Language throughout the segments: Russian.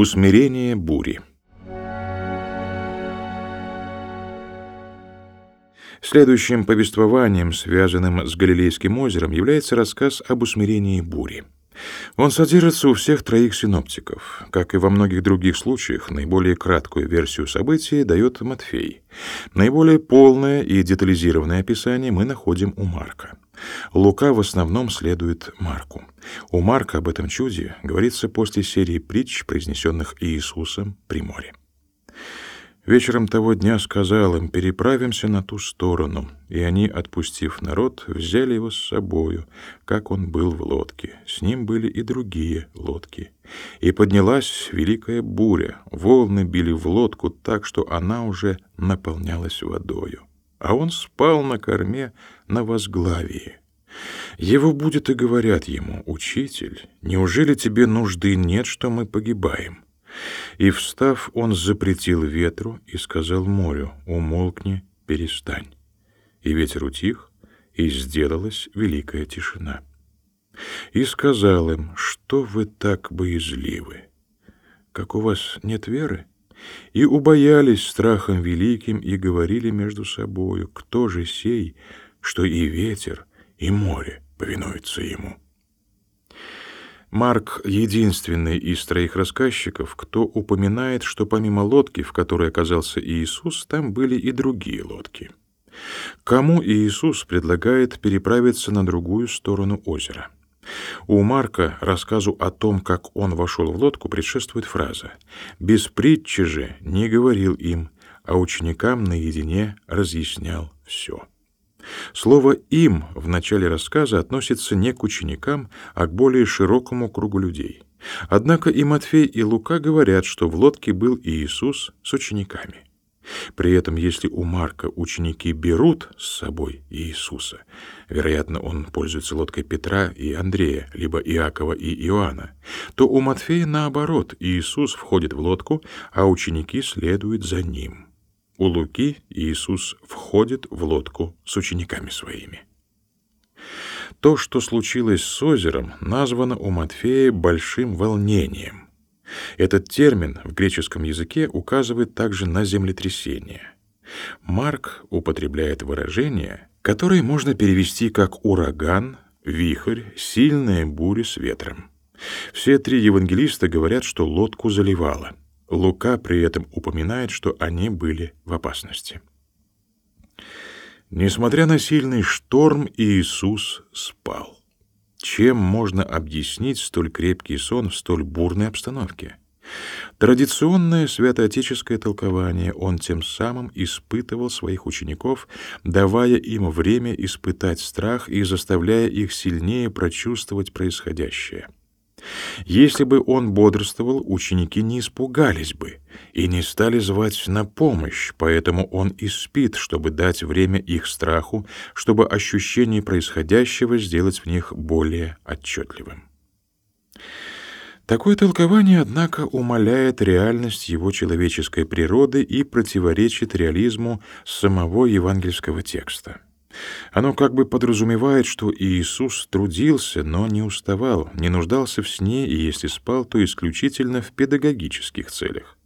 Усмирение бури. Следующим повествованием, связанным с Галилейским озером, является рассказ об усмирении бури. Он содержится у всех троих синоптиков. Как и во многих других случаях, наиболее краткую версию событий дает Матфей. Наиболее полное и детализированное описание мы находим у Марка. Лука в основном следует Марку. У Марка об этом чуде говорится после серии притч, произнесенных Иисусом при море. Вечером того дня сказал им, переправимся на ту сторону, и они, отпустив народ, взяли его с собою, как он был в лодке. С ним были и другие лодки. И поднялась великая буря, волны били в лодку так, что она уже наполнялась водою. А он спал на корме на возглавии. Его будет и говорят ему, «Учитель, неужели тебе нужды нет, что мы погибаем?» И, встав, он запретил ветру и сказал морю, «Умолкни, перестань». И ветер утих, и сделалась великая тишина. И сказал им, «Что вы так боязливы? Как у вас нет веры?» И убоялись страхом великим и говорили между собою, «Кто же сей, что и ветер, и море повинуются ему?» Марк — единственный из троих рассказчиков, кто упоминает, что помимо лодки, в которой оказался Иисус, там были и другие лодки. Кому Иисус предлагает переправиться на другую сторону озера? У Марка рассказу о том, как он вошел в лодку, предшествует фраза «Без притчи же не говорил им, а ученикам наедине разъяснял все». Слово «им» в начале рассказа относится не к ученикам, а к более широкому кругу людей. Однако и Матфей, и Лука говорят, что в лодке был Иисус с учениками. При этом, если у Марка ученики берут с собой Иисуса, вероятно, он пользуется лодкой Петра и Андрея, либо Иакова и Иоанна, то у Матфея наоборот, Иисус входит в лодку, а ученики следуют за ним. У Луки Иисус входит в лодку с учениками своими. То, что случилось с озером, названо у Матфея большим волнением. Этот термин в греческом языке указывает также на землетрясение. Марк употребляет выражение, которое можно перевести как ураган, вихрь, сильная буря с ветром. Все три евангелиста говорят, что лодку заливало — Лука при этом упоминает, что они были в опасности. Несмотря на сильный шторм, Иисус спал. Чем можно объяснить столь крепкий сон в столь бурной обстановке? Традиционное святоотеческое толкование он тем самым испытывал своих учеников, давая им время испытать страх и заставляя их сильнее прочувствовать происходящее. Если бы он бодрствовал, ученики не испугались бы и не стали звать на помощь, поэтому он и спит, чтобы дать время их страху, чтобы ощущение происходящего сделать в них более отчетливым. Такое толкование, однако, умаляет реальность его человеческой природы и противоречит реализму самого евангельского текста. Оно как бы подразумевает, что Иисус трудился, но не уставал, не нуждался в сне, и если спал, то исключительно в педагогических целях.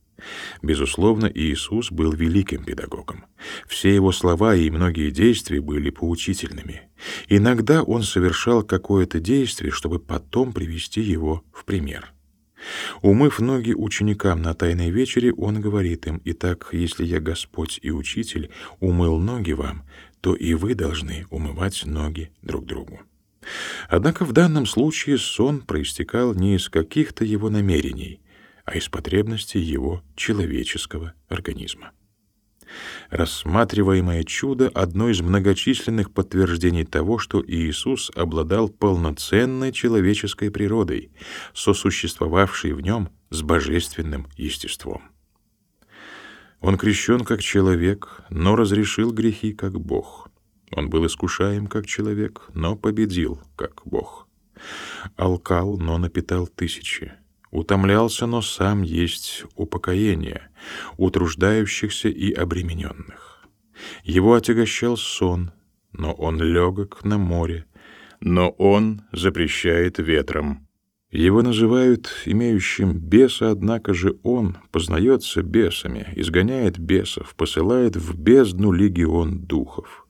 Безусловно, Иисус был великим педагогом. Все его слова и многие действия были поучительными. Иногда он совершал какое-то действие, чтобы потом привести его в пример. Умыв ноги ученикам на Тайной вечере, он говорит им, «Итак, если я Господь и Учитель, умыл ноги вам, то и вы должны умывать ноги друг другу. Однако в данном случае сон проистекал не из каких-то его намерений, а из потребностей его человеческого организма. Рассматриваемое чудо — одно из многочисленных подтверждений того, что Иисус обладал полноценной человеческой природой, сосуществовавшей в нем с божественным естеством. Он крещен как человек, но разрешил грехи как Бог. Он был искушаем как человек, но победил как Бог. Алкал, но напитал тысячи. Утомлялся, но сам есть упокоение, утруждающихся и обремененных. Его отягощал сон, но он легок на море, но он запрещает ветром. Его называют имеющим беса, однако же он познается бесами, изгоняет бесов, посылает в бездну легион духов.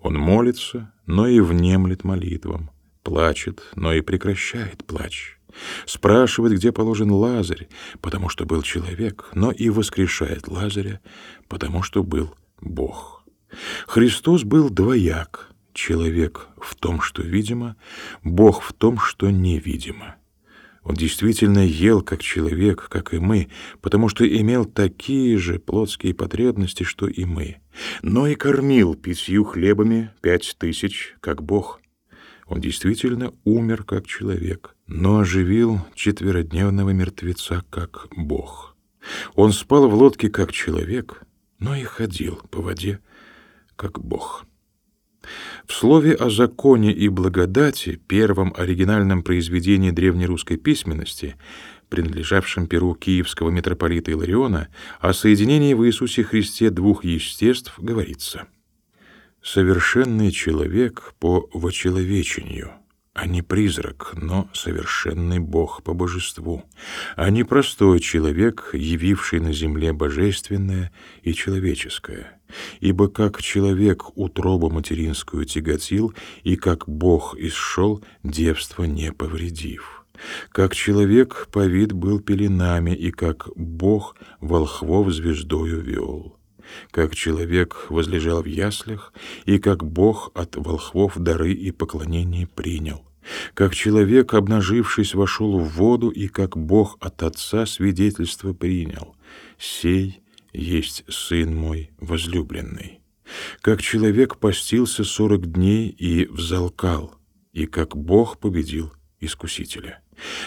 Он молится, но и внемлет молитвам, плачет, но и прекращает плач. Спрашивает, где положен Лазарь, потому что был человек, но и воскрешает Лазаря, потому что был Бог. Христос был двояк, человек в том, что видимо, Бог в том, что невидимо. Он действительно ел как человек, как и мы, потому что имел такие же плотские потребности, что и мы. Но и кормил пятью хлебами пять тысяч, как Бог. Он действительно умер как человек, но оживил четверодневного мертвеца как Бог. Он спал в лодке как человек, но и ходил по воде как Бог. В слове о законе и благодати, первом оригинальном произведении древнерусской письменности, принадлежавшем перу киевского митрополита Илариона, о соединении в Иисусе Христе двух естеств говорится «Совершенный человек по вочеловечению» а не призрак, но совершенный Бог по божеству, а не простой человек, явивший на земле божественное и человеческое. Ибо как человек утробу материнскую тяготил, и как Бог исшел, девство не повредив. Как человек повид был пеленами, и как Бог волхвов звездою вел как человек возлежал в яслях, и как Бог от волхвов дары и поклонения принял. Как человек, обнажившись, вошел в воду, и как Бог от Отца свидетельство принял. Сей есть Сын мой возлюбленный. Как человек постился сорок дней и взалкал, и как Бог победил искусителя.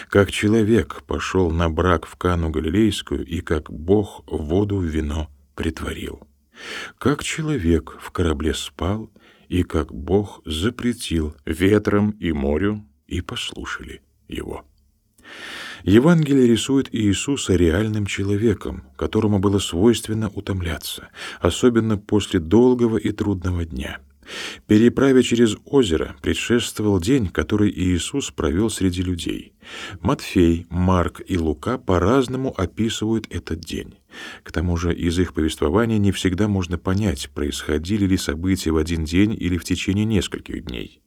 Как человек пошел на брак в Кану Галилейскую, и как Бог воду в вино притворил. Как человек в корабле спал, и как Бог запретил ветрам и морю, и послушали его. Евангелие рисует Иисуса реальным человеком, которому было свойственно утомляться, особенно после долгого и трудного дня — Переправе через озеро предшествовал день, который Иисус провел среди людей. Матфей, Марк и Лука по-разному описывают этот день. К тому же из их повествования не всегда можно понять, происходили ли события в один день или в течение нескольких дней.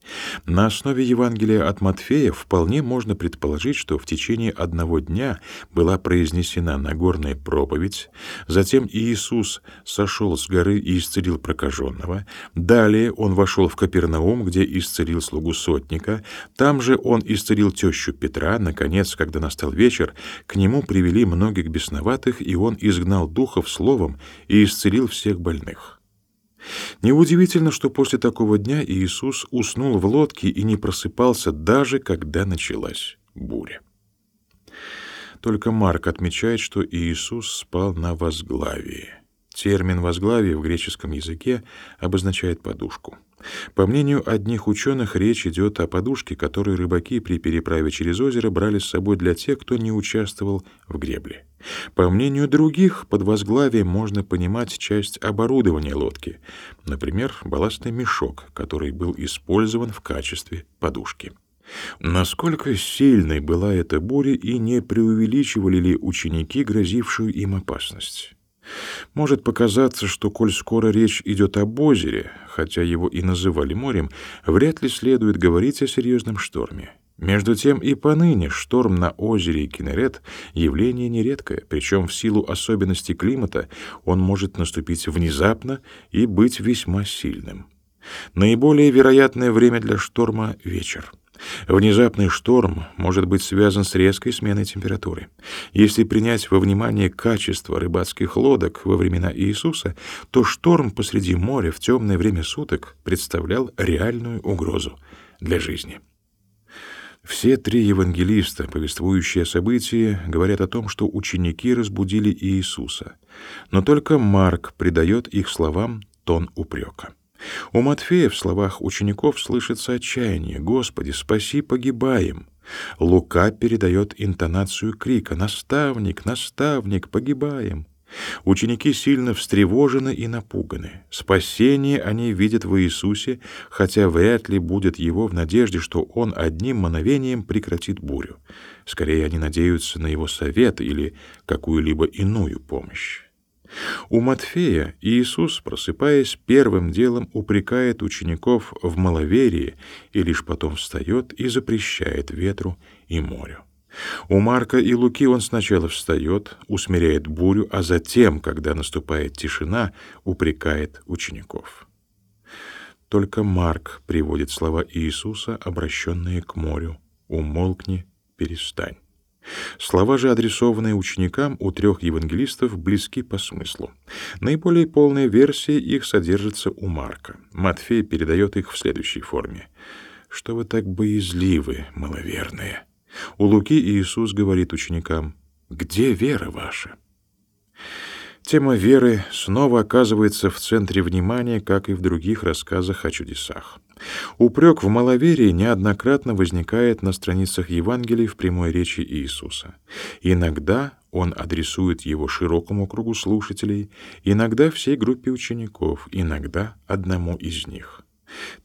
На основе Евангелия от Матфея вполне можно предположить, что в течение одного дня была произнесена Нагорная проповедь, затем Иисус сошел с горы и исцелил прокаженного, далее он вошел в Капернаум, где исцелил слугу сотника, там же он исцелил тещу Петра, наконец, когда настал вечер, к нему привели многих бесноватых, и он изгнал духов словом и исцелил всех больных. Неудивительно, что после такого дня Иисус уснул в лодке и не просыпался даже когда началась буря. Только Марк отмечает, что Иисус спал на возглавии. Термин «возглавие» в греческом языке обозначает подушку. По мнению одних ученых, речь идет о подушке, которую рыбаки при переправе через озеро брали с собой для тех, кто не участвовал в гребле. По мнению других, под возглавием можно понимать часть оборудования лодки, например, балластный мешок, который был использован в качестве подушки. Насколько сильной была эта буря и не преувеличивали ли ученики грозившую им опасность? Может показаться, что, коль скоро речь идет об озере, хотя его и называли морем, вряд ли следует говорить о серьезном шторме. Между тем и поныне шторм на озере Кинерет — явление нередкое, причем в силу особенностей климата он может наступить внезапно и быть весьма сильным. Наиболее вероятное время для шторма — вечер. Внезапный шторм может быть связан с резкой сменой температуры. Если принять во внимание качество рыбацких лодок во времена Иисуса, то шторм посреди моря в темное время суток представлял реальную угрозу для жизни. Все три евангелиста, повествующие о событии, говорят о том, что ученики разбудили Иисуса, но только Марк придает их словам тон упрека. У Матфея в словах учеников слышится отчаяние «Господи, спаси, погибаем!» Лука передает интонацию крика «Наставник, наставник, погибаем!» Ученики сильно встревожены и напуганы. Спасение они видят в Иисусе, хотя вряд ли будет его в надежде, что он одним мановением прекратит бурю. Скорее они надеются на его совет или какую-либо иную помощь. У Матфея Иисус, просыпаясь, первым делом упрекает учеников в маловерии и лишь потом встает и запрещает ветру и морю. У Марка и Луки он сначала встает, усмиряет бурю, а затем, когда наступает тишина, упрекает учеников. Только Марк приводит слова Иисуса, обращенные к морю: "Умолкни, перестань". Слова же, адресованные ученикам у трех евангелистов, близки по смыслу. Наиболее полная версия их содержится у Марка. Матфей передает их в следующей форме: "Что вы так боязливы, маловерные?" У Луки Иисус говорит ученикам: "Где вера ваша?" Тема веры снова оказывается в центре внимания, как и в других рассказах о чудесах. Упрек в маловерии неоднократно возникает на страницах Евангелий в прямой речи Иисуса. Иногда он адресует его широкому кругу слушателей, иногда всей группе учеников, иногда одному из них.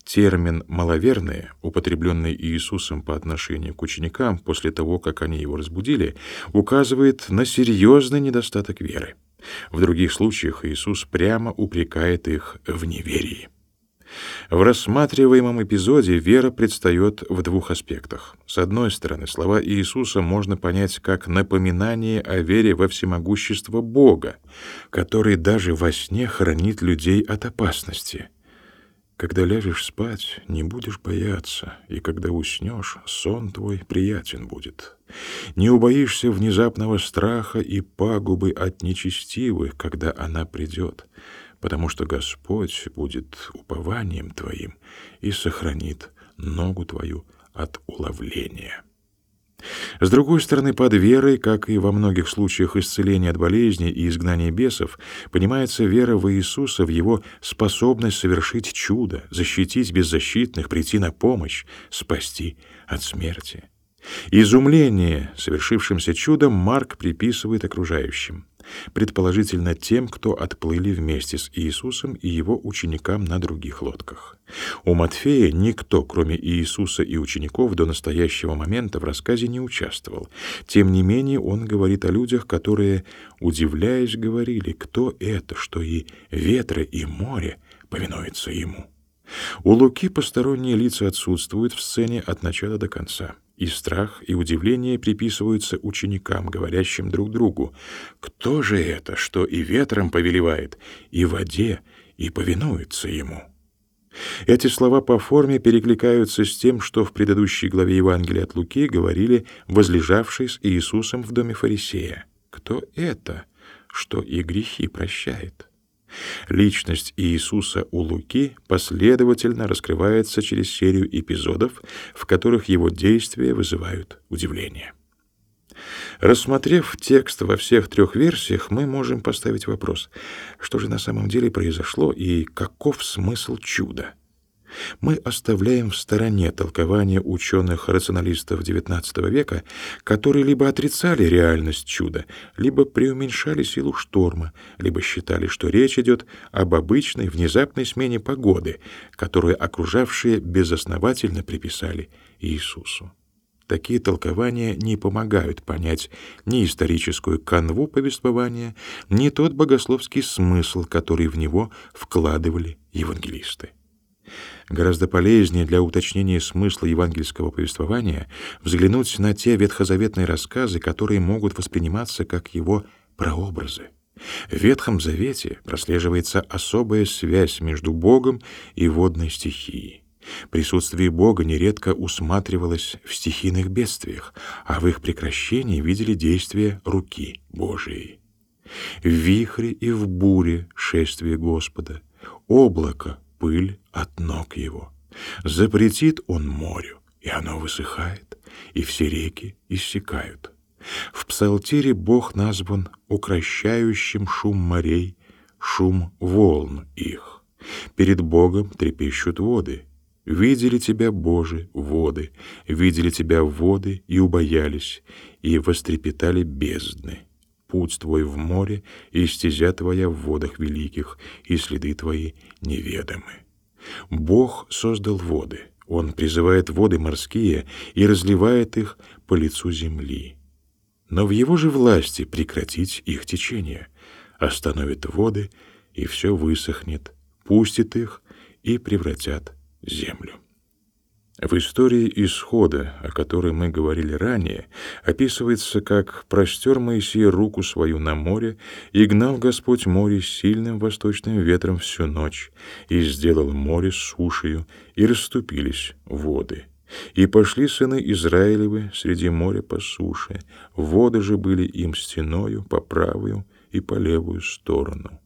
Термин «маловерные», употребленный Иисусом по отношению к ученикам после того, как они его разбудили, указывает на серьезный недостаток веры. В других случаях Иисус прямо упрекает их в неверии. В рассматриваемом эпизоде вера предстает в двух аспектах. С одной стороны, слова Иисуса можно понять как напоминание о вере во всемогущество Бога, который даже во сне хранит людей от опасности — когда ляжешь спать, не будешь бояться, и когда уснешь, сон твой приятен будет. Не убоишься внезапного страха и пагубы от нечестивых, когда она придет, потому что Господь будет упованием твоим и сохранит ногу твою от уловления. С другой стороны, под верой, как и во многих случаях исцеления от болезней и изгнания бесов, понимается вера в Иисуса, в Его способность совершить чудо, защитить беззащитных, прийти на помощь, спасти от смерти. Изумление совершившимся чудом Марк приписывает окружающим предположительно тем, кто отплыли вместе с Иисусом и его ученикам на других лодках. У Матфея никто, кроме Иисуса и учеников, до настоящего момента в рассказе не участвовал. Тем не менее, он говорит о людях, которые, удивляясь, говорили, кто это, что и ветры, и море повинуются ему. У Луки посторонние лица отсутствуют в сцене от начала до конца. И страх, и удивление приписываются ученикам, говорящим друг другу: "Кто же это, что и ветром повелевает, и воде, и повинуется ему?" Эти слова по форме перекликаются с тем, что в предыдущей главе Евангелия от Луки говорили возлежавшие с Иисусом в доме фарисея. Кто это, что и грехи прощает? Личность Иисуса у Луки последовательно раскрывается через серию эпизодов, в которых его действия вызывают удивление. Рассмотрев текст во всех трех версиях, мы можем поставить вопрос: что же на самом деле произошло и каков смысл чуда? Мы оставляем в стороне толкования ученых-рационалистов XIX века, которые либо отрицали реальность чуда, либо преуменьшали силу шторма, либо считали, что речь идет об обычной внезапной смене погоды, которую окружавшие безосновательно приписали Иисусу. Такие толкования не помогают понять ни историческую канву повествования, ни тот богословский смысл, который в него вкладывали евангелисты. Гораздо полезнее для уточнения смысла евангельского повествования взглянуть на те ветхозаветные рассказы, которые могут восприниматься как его прообразы. В Ветхом Завете прослеживается особая связь между Богом и водной стихией. Присутствие Бога нередко усматривалось в стихийных бедствиях, а в их прекращении видели действие руки Божией. В вихре и в буре шествие Господа, облако пыль от ног его. Запретит он морю, и оно высыхает, и все реки иссякают. В псалтире Бог назван укращающим шум морей, шум волн их. Перед Богом трепещут воды. Видели тебя, Боже, воды, видели тебя воды и убоялись, и вострепетали бездны. путь твой в море, и стезя твоя в водах великих, и следы твои неведомы. Бог создал воды, Он призывает воды морские и разливает их по лицу земли. Но в Его же власти прекратить их течение, остановит воды, и все высохнет, пустит их и превратят землю. В истории исхода, о которой мы говорили ранее, описывается, как простер Моисей руку свою на море, и гнал Господь море сильным восточным ветром всю ночь, и сделал море сушею, и расступились воды. И пошли сыны Израилевы среди моря по суше, воды же были им стеною по правую и по левую сторону.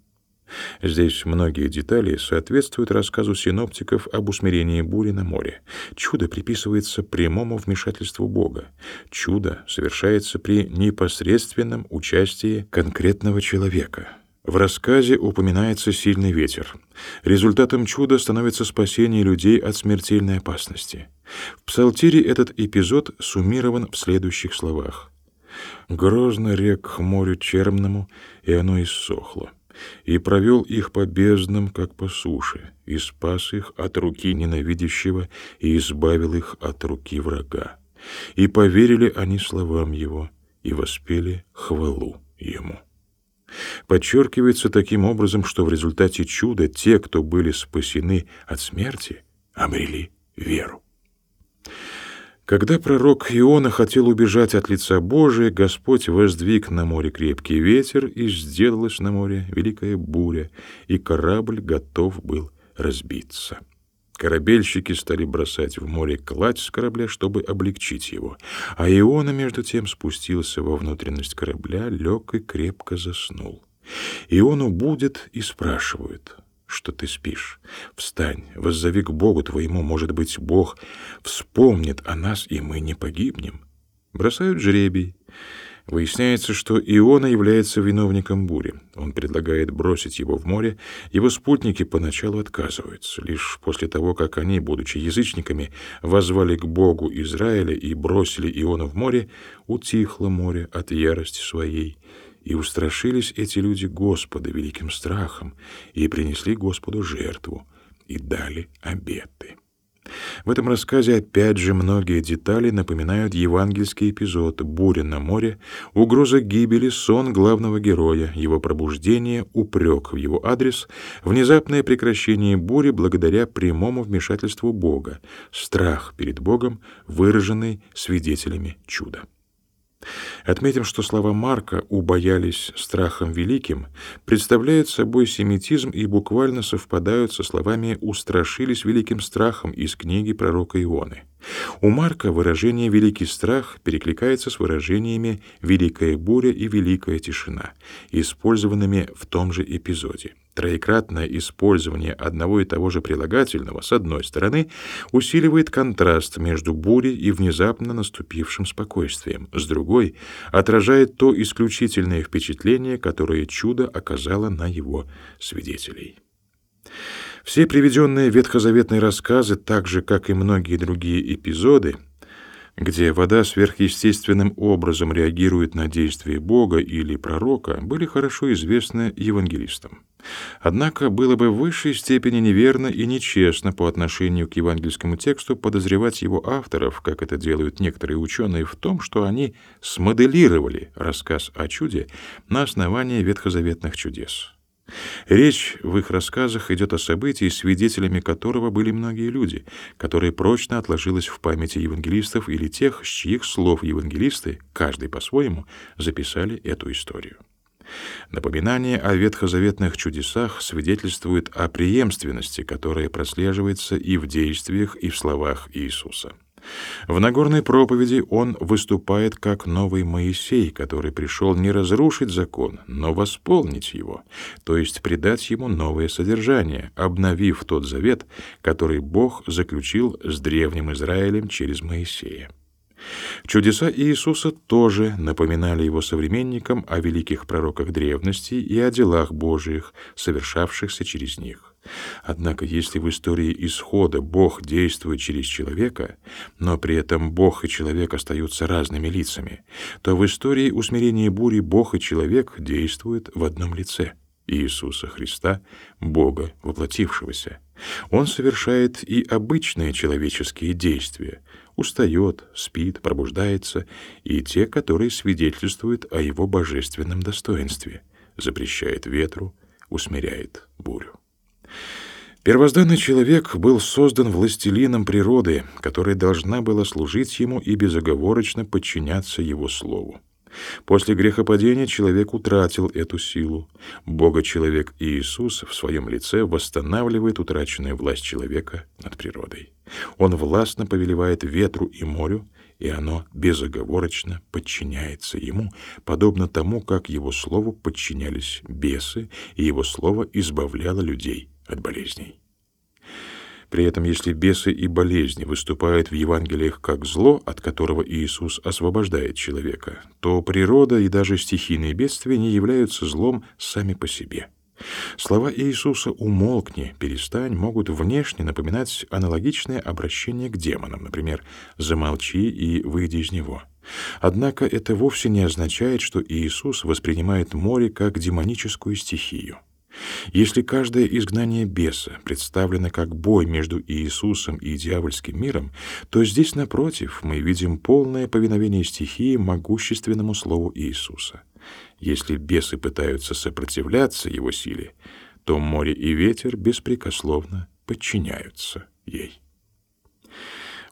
Здесь многие детали соответствуют рассказу синоптиков об усмирении бури на море. Чудо приписывается прямому вмешательству Бога. Чудо совершается при непосредственном участии конкретного человека. В рассказе упоминается сильный ветер. Результатом чуда становится спасение людей от смертельной опасности. В Псалтире этот эпизод суммирован в следующих словах. «Грозно рек к морю чермному, и оно иссохло и провел их по безднам, как по суше, и спас их от руки ненавидящего и избавил их от руки врага. И поверили они словам его и воспели хвалу ему. Подчеркивается таким образом, что в результате чуда те, кто были спасены от смерти, обрели веру. Когда пророк Иона хотел убежать от лица Божия, Господь воздвиг на море крепкий ветер, и сделалась на море великая буря, и корабль готов был разбиться. Корабельщики стали бросать в море кладь с корабля, чтобы облегчить его, а Иона, между тем, спустился во внутренность корабля, лег и крепко заснул. Иону будет и спрашивают, что ты спишь. Встань, воззови к Богу твоему, может быть, Бог вспомнит о нас, и мы не погибнем. Бросают жребий. Выясняется, что Иона является виновником бури. Он предлагает бросить его в море. Его спутники поначалу отказываются. Лишь после того, как они, будучи язычниками, возвали к Богу Израиля и бросили Иона в море, утихло море от ярости своей, и устрашились эти люди Господа великим страхом, и принесли Господу жертву, и дали обеты. В этом рассказе опять же многие детали напоминают евангельский эпизод «Буря на море», угроза гибели, сон главного героя, его пробуждение, упрек в его адрес, внезапное прекращение бури благодаря прямому вмешательству Бога, страх перед Богом, выраженный свидетелями чуда. Отметим, что слова Марка «убоялись страхом великим» представляют собой семитизм и буквально совпадают со словами «устрашились великим страхом» из книги пророка Ионы. У Марка выражение «великий страх» перекликается с выражениями «великая буря» и «великая тишина», использованными в том же эпизоде. Троекратное использование одного и того же прилагательного, с одной стороны, усиливает контраст между бурей и внезапно наступившим спокойствием, с другой — отражает то исключительное впечатление, которое чудо оказало на его свидетелей. Все приведенные ветхозаветные рассказы, так же, как и многие другие эпизоды, где вода сверхъестественным образом реагирует на действия Бога или пророка, были хорошо известны евангелистам. Однако было бы в высшей степени неверно и нечестно по отношению к евангельскому тексту подозревать его авторов, как это делают некоторые ученые, в том, что они смоделировали рассказ о чуде на основании ветхозаветных чудес. Речь в их рассказах идет о событии, свидетелями которого были многие люди, которые прочно отложилось в памяти евангелистов или тех, с чьих слов евангелисты, каждый по-своему, записали эту историю. Напоминание о ветхозаветных чудесах свидетельствует о преемственности, которая прослеживается и в действиях, и в словах Иисуса. В Нагорной проповеди он выступает как новый Моисей, который пришел не разрушить закон, но восполнить его, то есть придать ему новое содержание, обновив тот завет, который Бог заключил с древним Израилем через Моисея. Чудеса Иисуса тоже напоминали его современникам о великих пророках древности и о делах Божиих, совершавшихся через них. Однако, если в истории исхода Бог действует через человека, но при этом Бог и человек остаются разными лицами, то в истории усмирения бури Бог и человек действуют в одном лице — Иисуса Христа, Бога воплотившегося. Он совершает и обычные человеческие действия, устает, спит, пробуждается, и те, которые свидетельствуют о его божественном достоинстве, запрещает ветру, усмиряет бурю. Первозданный человек был создан властелином природы, которая должна была служить ему и безоговорочно подчиняться его слову. После грехопадения человек утратил эту силу. Бога-человек Иисус в своем лице восстанавливает утраченную власть человека над природой. Он властно повелевает ветру и морю, и оно безоговорочно подчиняется ему, подобно тому, как его слову подчинялись бесы, и его слово избавляло людей от болезней. При этом, если бесы и болезни выступают в Евангелиях как зло, от которого Иисус освобождает человека, то природа и даже стихийные бедствия не являются злом сами по себе. Слова Иисуса «умолкни», «перестань» могут внешне напоминать аналогичное обращение к демонам, например, «замолчи и выйди из него». Однако это вовсе не означает, что Иисус воспринимает море как демоническую стихию. Если каждое изгнание беса представлено как бой между Иисусом и дьявольским миром, то здесь, напротив, мы видим полное повиновение стихии могущественному слову Иисуса. Если бесы пытаются сопротивляться его силе, то море и ветер беспрекословно подчиняются ей.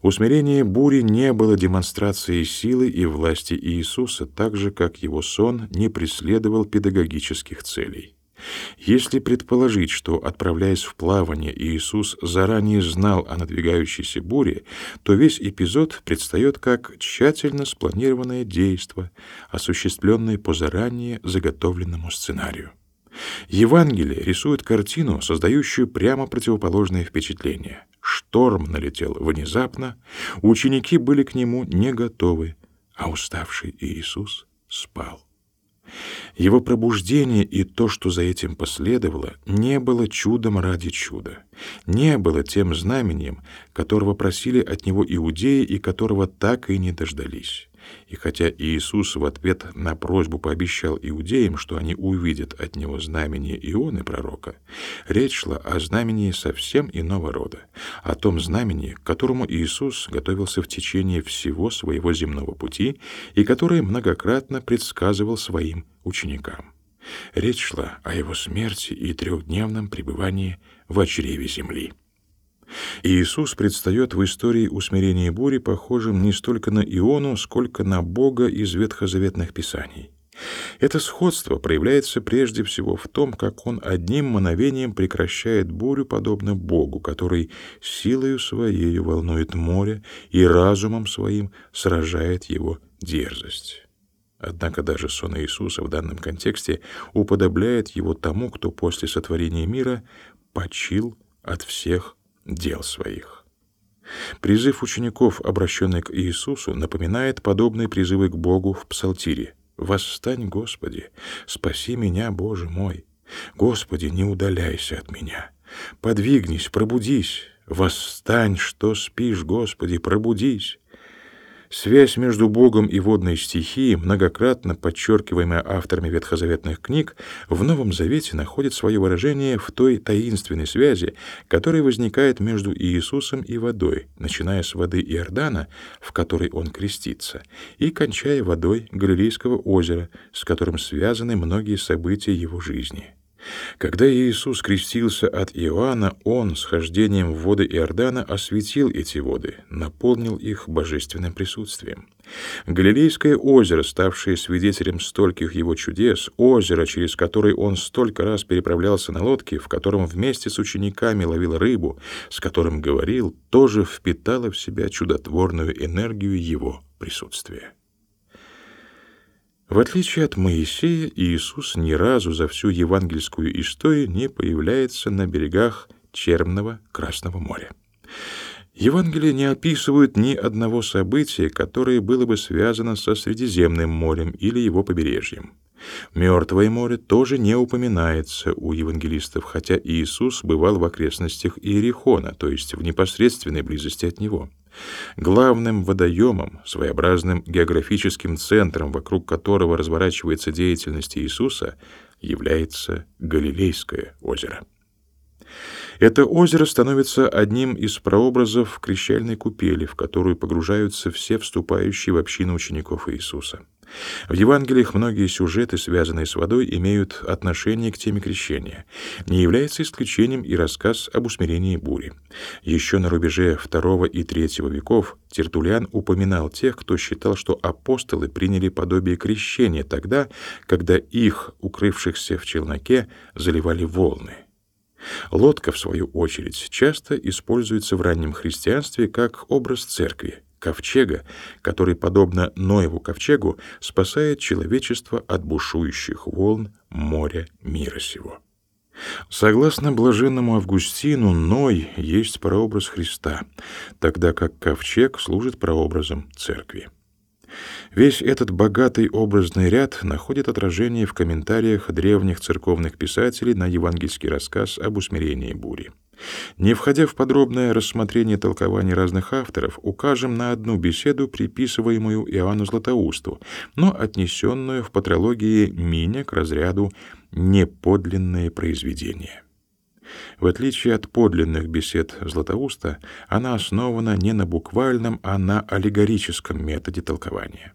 Усмирение бури не было демонстрацией силы и власти Иисуса, так же, как его сон не преследовал педагогических целей. Если предположить, что, отправляясь в плавание, Иисус заранее знал о надвигающейся буре, то весь эпизод предстает как тщательно спланированное действо, осуществленное по заранее заготовленному сценарию. Евангелие рисует картину, создающую прямо противоположное впечатление. Шторм налетел внезапно, ученики были к нему не готовы, а уставший Иисус спал. Его пробуждение и то, что за этим последовало, не было чудом ради чуда, не было тем знамением, которого просили от него иудеи и которого так и не дождались. И хотя Иисус в ответ на просьбу пообещал иудеям, что они увидят от него знамение Ионы пророка, речь шла о знамении совсем иного рода, о том знамении, к которому Иисус готовился в течение всего своего земного пути и которое многократно предсказывал своим ученикам. Речь шла о его смерти и трехдневном пребывании в чреве земли. Иисус предстает в истории усмирения бури похожим не столько на Иону, сколько на Бога из ветхозаветных писаний. Это сходство проявляется прежде всего в том, как он одним мановением прекращает бурю, подобно Богу, который силою своей волнует море и разумом своим сражает его дерзость. Однако даже сон Иисуса в данном контексте уподобляет его тому, кто после сотворения мира почил от всех дел своих. Призыв учеников, обращенный к Иисусу, напоминает подобные призывы к Богу в Псалтире. «Восстань, Господи! Спаси меня, Боже мой! Господи, не удаляйся от меня! Подвигнись, пробудись! Восстань, что спишь, Господи, пробудись! Связь между Богом и водной стихией, многократно подчеркиваемая авторами ветхозаветных книг, в Новом Завете находит свое выражение в той таинственной связи, которая возникает между Иисусом и водой, начиная с воды Иордана, в которой он крестится, и кончая водой Галилейского озера, с которым связаны многие события его жизни. Когда Иисус крестился от Иоанна, Он с хождением в воды Иордана осветил эти воды, наполнил их божественным присутствием. Галилейское озеро, ставшее свидетелем стольких его чудес, озеро, через которое он столько раз переправлялся на лодке, в котором вместе с учениками ловил рыбу, с которым говорил, тоже впитало в себя чудотворную энергию его присутствия. В отличие от Моисея, Иисус ни разу за всю евангельскую историю не появляется на берегах Черного Красного моря. Евангелие не описывают ни одного события, которое было бы связано со Средиземным морем или его побережьем. Мертвое море тоже не упоминается у евангелистов, хотя Иисус бывал в окрестностях Иерихона, то есть в непосредственной близости от него. Главным водоемом, своеобразным географическим центром, вокруг которого разворачивается деятельность Иисуса, является Галилейское озеро. Это озеро становится одним из прообразов крещальной купели, в которую погружаются все вступающие в общину учеников Иисуса. В Евангелиях многие сюжеты, связанные с водой, имеют отношение к теме крещения. Не является исключением и рассказ об усмирении бури. Еще на рубеже II и III веков Тертулиан упоминал тех, кто считал, что апостолы приняли подобие крещения тогда, когда их, укрывшихся в челноке, заливали волны. Лодка, в свою очередь, часто используется в раннем христианстве как образ церкви, ковчега, который, подобно Ноеву ковчегу, спасает человечество от бушующих волн моря мира сего. Согласно блаженному Августину, Ной есть прообраз Христа, тогда как ковчег служит прообразом церкви. Весь этот богатый образный ряд находит отражение в комментариях древних церковных писателей на евангельский рассказ об усмирении бури. Не входя в подробное рассмотрение толкований разных авторов, укажем на одну беседу, приписываемую Иоанну Златоусту, но отнесенную в патрологии Миня к разряду «неподлинные произведения». В отличие от подлинных бесед Златоуста, она основана не на буквальном, а на аллегорическом методе толкования.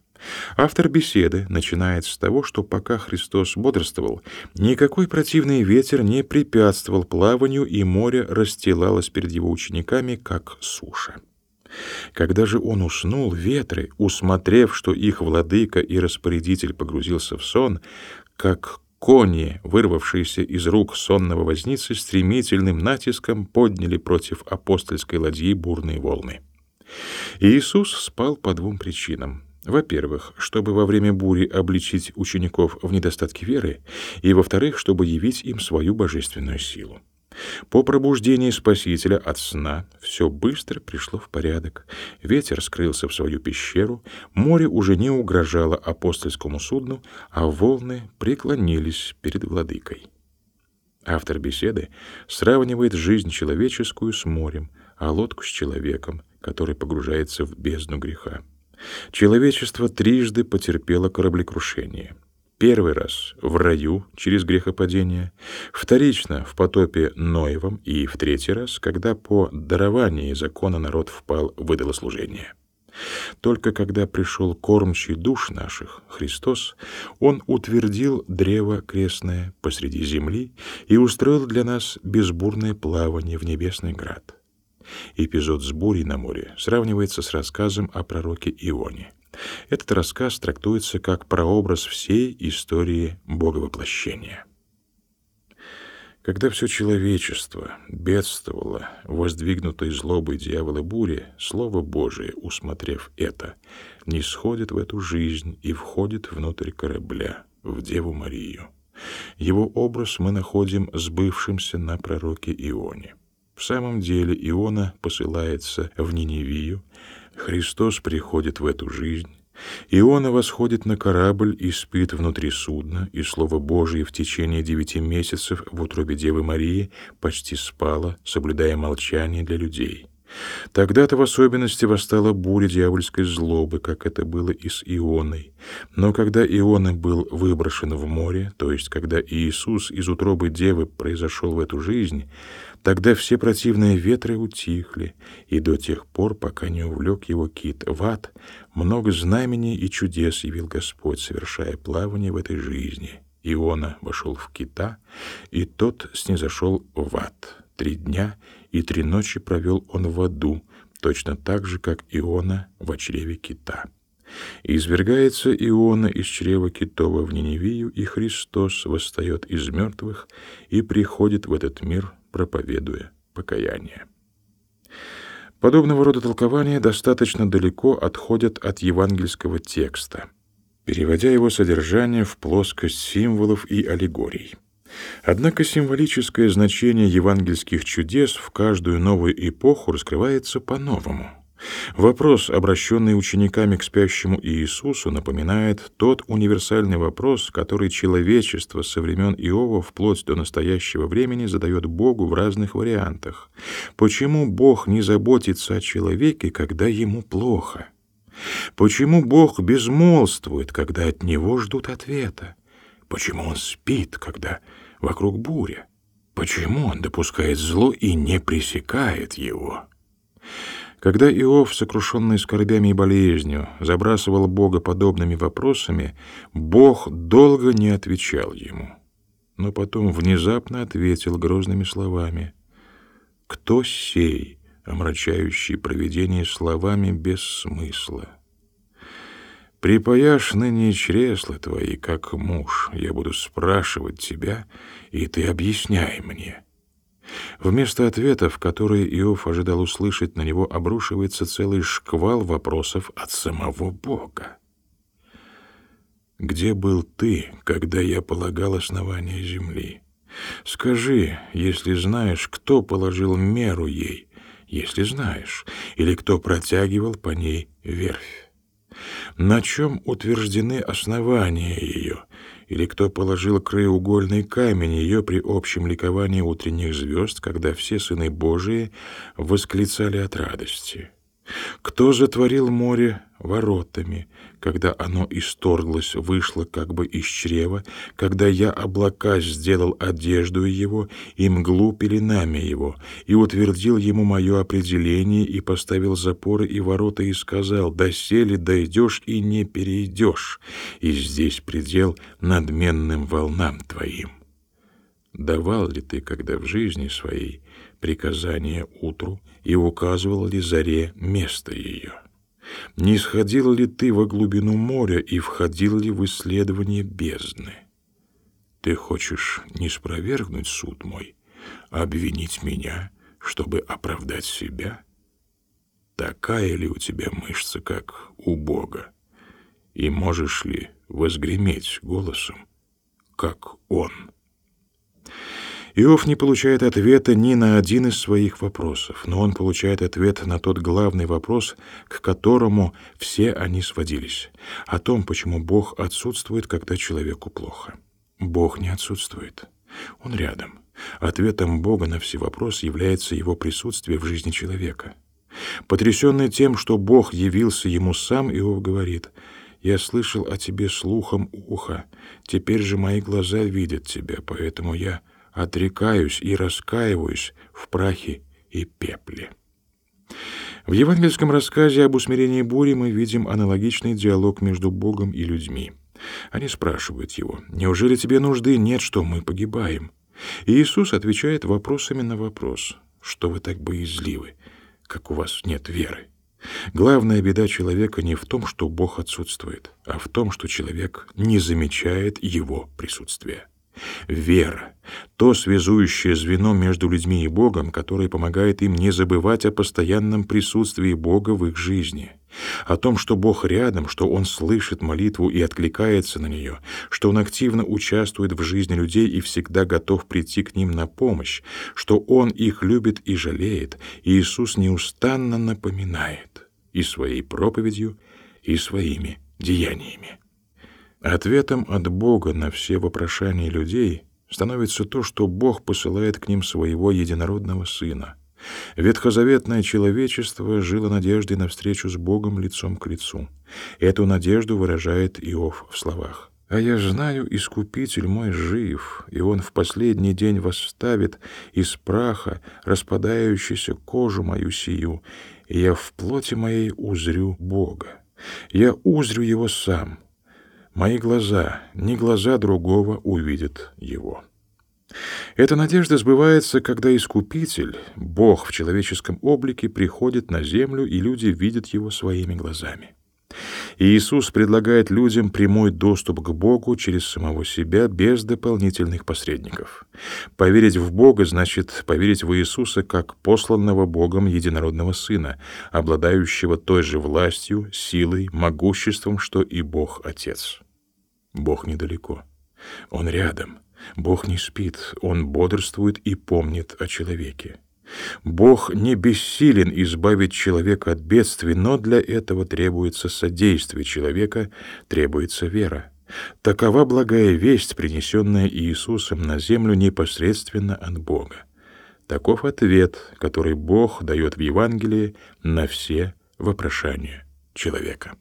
Автор беседы начинает с того, что пока Христос бодрствовал, никакой противный ветер не препятствовал плаванию, и море расстилалось перед его учениками, как суша. Когда же он уснул, ветры, усмотрев, что их владыка и распорядитель погрузился в сон, как кони, вырвавшиеся из рук сонного возницы, стремительным натиском подняли против апостольской ладьи бурные волны. Иисус спал по двум причинам. Во-первых, чтобы во время бури обличить учеников в недостатке веры, и во-вторых, чтобы явить им свою божественную силу. По пробуждении Спасителя от сна все быстро пришло в порядок. Ветер скрылся в свою пещеру, море уже не угрожало апостольскому судну, а волны преклонились перед владыкой. Автор беседы сравнивает жизнь человеческую с морем, а лодку с человеком, который погружается в бездну греха. Человечество трижды потерпело кораблекрушение. Первый раз в раю через грехопадение, вторично в потопе Ноевом и в третий раз, когда по даровании закона народ впал в идолослужение. Только когда пришел кормчий душ наших, Христос, Он утвердил древо крестное посреди земли и устроил для нас безбурное плавание в небесный град. Эпизод с бурей на море сравнивается с рассказом о пророке Ионе. Этот рассказ трактуется как прообраз всей истории Боговоплощения. Когда все человечество бедствовало воздвигнутой злобой дьявола бури, Слово Божие, усмотрев это, не сходит в эту жизнь и входит внутрь корабля, в Деву Марию. Его образ мы находим сбывшимся на пророке Ионе. В самом деле Иона посылается в Ниневию, Христос приходит в эту жизнь, Иона восходит на корабль и спит внутри судна, и Слово Божие в течение девяти месяцев в утробе Девы Марии почти спало, соблюдая молчание для людей. Тогда-то в особенности восстала буря дьявольской злобы, как это было и с Ионой. Но когда Иона был выброшен в море, то есть когда Иисус из утробы Девы произошел в эту жизнь, Тогда все противные ветры утихли, и до тех пор, пока не увлек его кит в ад, много знамений и чудес явил Господь, совершая плавание в этой жизни. Иона вошел в кита, и тот снизошел в ад. Три дня и три ночи провел он в аду, точно так же, как Иона в чреве кита. И извергается Иона из чрева китова в Ниневию, и Христос восстает из мертвых и приходит в этот мир проповедуя покаяние. Подобного рода толкования достаточно далеко отходят от евангельского текста, переводя его содержание в плоскость символов и аллегорий. Однако символическое значение евангельских чудес в каждую новую эпоху раскрывается по-новому. Вопрос, обращенный учениками к спящему Иисусу, напоминает тот универсальный вопрос, который человечество со времен Иова вплоть до настоящего времени задает Богу в разных вариантах. Почему Бог не заботится о человеке, когда ему плохо? Почему Бог безмолвствует, когда от него ждут ответа? Почему он спит, когда вокруг буря? Почему он допускает зло и не пресекает его? Когда Иов, сокрушенный скорбями и болезнью, забрасывал Бога подобными вопросами, Бог долго не отвечал ему, но потом внезапно ответил грозными словами «Кто сей, омрачающий провидение словами без смысла?» Припаяшь ныне чресла твои, как муж, я буду спрашивать тебя, и ты объясняй мне. Вместо ответов, которые Иов ожидал услышать, на него обрушивается целый шквал вопросов от самого Бога. «Где был ты, когда я полагал основание земли? Скажи, если знаешь, кто положил меру ей, если знаешь, или кто протягивал по ней верфь? На чем утверждены основания ее, или кто положил краеугольный камень ее при общем ликовании утренних звезд, когда все сыны Божии восклицали от радости. Кто затворил море воротами, когда оно исторглось, вышло как бы из чрева, когда я облака сделал одежду его и мглу пеленами его, и утвердил ему мое определение, и поставил запоры и ворота, и сказал, доселе дойдешь и не перейдешь, и здесь предел надменным волнам твоим. Давал ли ты, когда в жизни своей, приказание утру и указывал ли заре место ее? Не сходил ли ты во глубину моря и входил ли в исследование бездны? Ты хочешь не спровергнуть суд мой, а обвинить меня, чтобы оправдать себя? Такая ли у тебя мышца, как у Бога? И можешь ли возгреметь голосом, как Он?» Иов не получает ответа ни на один из своих вопросов, но он получает ответ на тот главный вопрос, к которому все они сводились, о том, почему Бог отсутствует, когда человеку плохо. Бог не отсутствует. Он рядом. Ответом Бога на все вопросы является его присутствие в жизни человека. Потрясенный тем, что Бог явился ему сам, Иов говорит, «Я слышал о тебе слухом уха, теперь же мои глаза видят тебя, поэтому я отрекаюсь и раскаиваюсь в прахе и пепле. В евангельском рассказе об усмирении бури мы видим аналогичный диалог между Богом и людьми. Они спрашивают его, «Неужели тебе нужды нет, что мы погибаем?» И Иисус отвечает вопросами на вопрос, «Что вы так боязливы, как у вас нет веры?» Главная беда человека не в том, что Бог отсутствует, а в том, что человек не замечает его присутствия. Вера — то связующее звено между людьми и Богом, которое помогает им не забывать о постоянном присутствии Бога в их жизни, о том, что Бог рядом, что Он слышит молитву и откликается на нее, что Он активно участвует в жизни людей и всегда готов прийти к ним на помощь, что Он их любит и жалеет, и Иисус неустанно напоминает и своей проповедью, и своими деяниями. Ответом от Бога на все вопрошания людей становится то, что Бог посылает к ним своего единородного Сына. Ветхозаветное человечество жило надеждой на встречу с Богом лицом к лицу. Эту надежду выражает Иов в словах. «А я знаю, Искупитель мой жив, и Он в последний день восставит из праха распадающуюся кожу мою сию, и я в плоти моей узрю Бога. Я узрю Его сам, Мои глаза, не глаза другого, увидят его. Эта надежда сбывается, когда Искупитель, Бог в человеческом облике, приходит на землю, и люди видят его своими глазами. Иисус предлагает людям прямой доступ к Богу через самого себя без дополнительных посредников. Поверить в Бога значит поверить в Иисуса как посланного Богом единородного Сына, обладающего той же властью, силой, могуществом, что и Бог Отец. Бог недалеко. Он рядом. Бог не спит, Он бодрствует и помнит о человеке. Бог не бессилен избавить человека от бедствий, но для этого требуется содействие человека, требуется вера. Такова благая весть, принесенная Иисусом на землю непосредственно от Бога. Таков ответ, который Бог дает в Евангелии на все вопрошания человека.